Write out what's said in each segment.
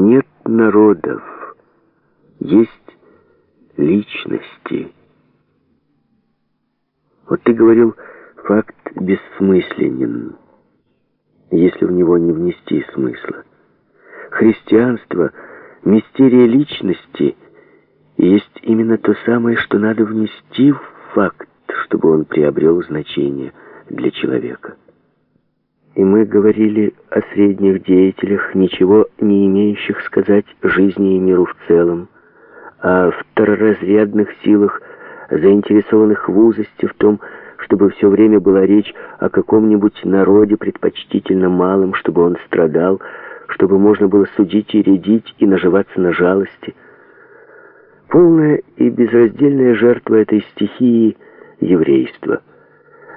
Нет народов, есть личности. Вот ты говорил, факт бессмысленен, если в него не внести смысла. Христианство, мистерия личности, есть именно то самое, что надо внести в факт, чтобы он приобрел значение для человека. И мы говорили о средних деятелях, ничего не имеющих сказать жизни и миру в целом, о второразрядных силах, заинтересованных в узости, в том, чтобы все время была речь о каком-нибудь народе, предпочтительно малом, чтобы он страдал, чтобы можно было судить и рядить и наживаться на жалости. Полная и безраздельная жертва этой стихии — еврейство.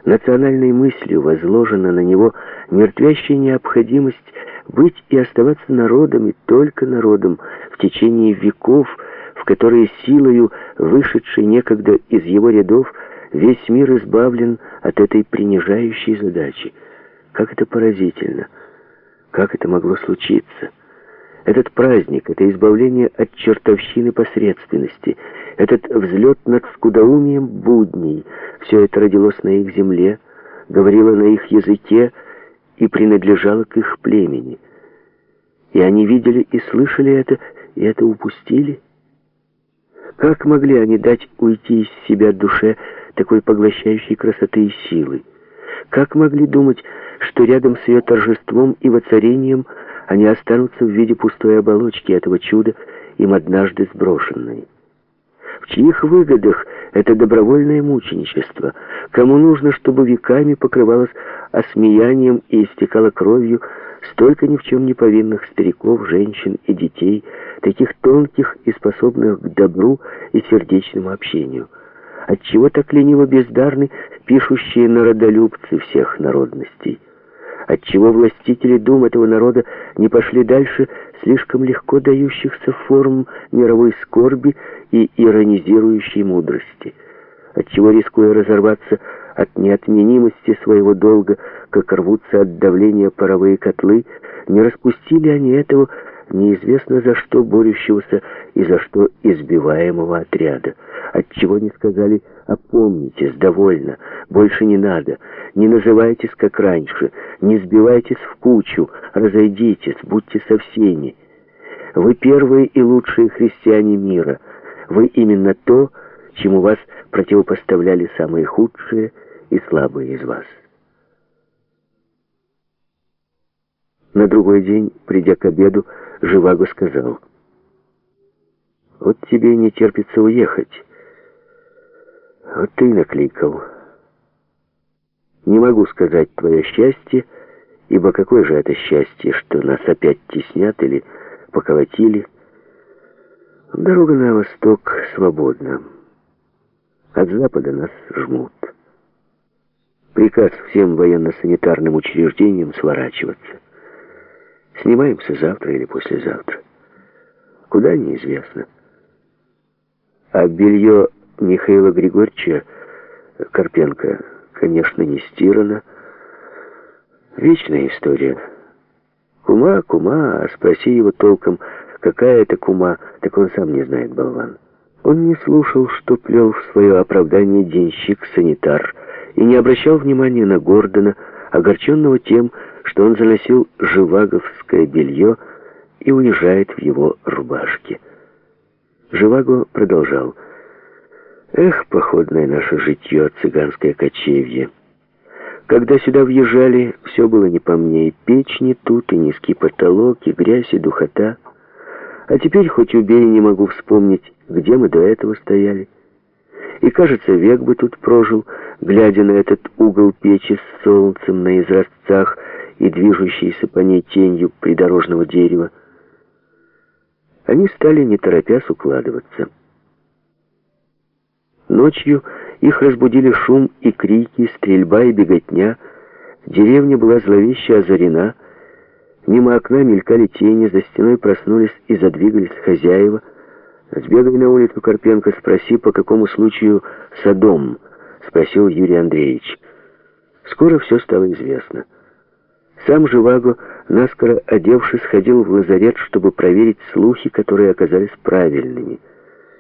Национальной мыслью возложена на него мертвящая необходимость быть и оставаться народом, и только народом, в течение веков, в которые силою, вышедшей некогда из его рядов, весь мир избавлен от этой принижающей задачи. Как это поразительно! Как это могло случиться? Этот праздник, это избавление от чертовщины посредственности, этот взлет над скудоумием будней, все это родилось на их земле, говорило на их языке и принадлежало к их племени. И они видели и слышали это, и это упустили. Как могли они дать уйти из себя душе такой поглощающей красоты и силы? Как могли думать, что рядом с ее торжеством и воцарением они останутся в виде пустой оболочки этого чуда, им однажды сброшенной? В чьих выгодах это добровольное мученичество? Кому нужно, чтобы веками покрывалось осмеянием и истекало кровью столько ни в чем не повинных стариков, женщин и детей, таких тонких и способных к добру и сердечному общению? Отчего так лениво бездарны пишущие народолюбцы всех народностей? Отчего властители дум этого народа не пошли дальше слишком легко дающихся форм мировой скорби и иронизирующей мудрости? Отчего, рискуя разорваться от неотменимости своего долга, как рвутся от давления паровые котлы, не распустили они этого неизвестно за что борющегося и за что избиваемого отряда. Отчего не сказали «опомнитесь, довольно, больше не надо, не называйтесь как раньше, не сбивайтесь в кучу, разойдитесь, будьте со всеми. Вы первые и лучшие христиане мира, вы именно то, чему вас противопоставляли самые худшие и слабые из вас». На другой день, придя к обеду, Живаго сказал, «Вот тебе не терпится уехать. Вот ты накликал. Не могу сказать твое счастье, ибо какое же это счастье, что нас опять теснят или поколотили. Дорога на восток свободна. От запада нас жмут. Приказ всем военно-санитарным учреждениям сворачиваться. Снимаемся завтра или послезавтра. Куда, неизвестно. А белье Михаила Григорьевича Карпенко, конечно, не стирано. Вечная история. Кума, кума, а спроси его толком, какая это кума, так он сам не знает, болван. Он не слушал, что плел в свое оправдание денщик-санитар, и не обращал внимания на Гордона, огорченного тем, что он заносил живаговское белье и уезжает в его рубашке. Живаго продолжал. «Эх, походное наше житье, цыганское кочевье! Когда сюда въезжали, все было не по мне, и печь не тут, и низкий потолок, и грязь, и духота. А теперь, хоть убей, не могу вспомнить, где мы до этого стояли. И, кажется, век бы тут прожил, глядя на этот угол печи с солнцем на изразцах, и движущейся по ней тенью придорожного дерева. Они стали не торопясь укладываться. Ночью их разбудили шум и крики, стрельба и беготня. Деревня была зловеще озарена. Мимо окна мелькали тени, за стеной проснулись и задвигались хозяева. «Сбегай на улицу, Карпенко, спроси, по какому случаю Садом?» — спросил Юрий Андреевич. Скоро все стало известно. Сам Живаго, наскоро одевшись, ходил в лазарет, чтобы проверить слухи, которые оказались правильными –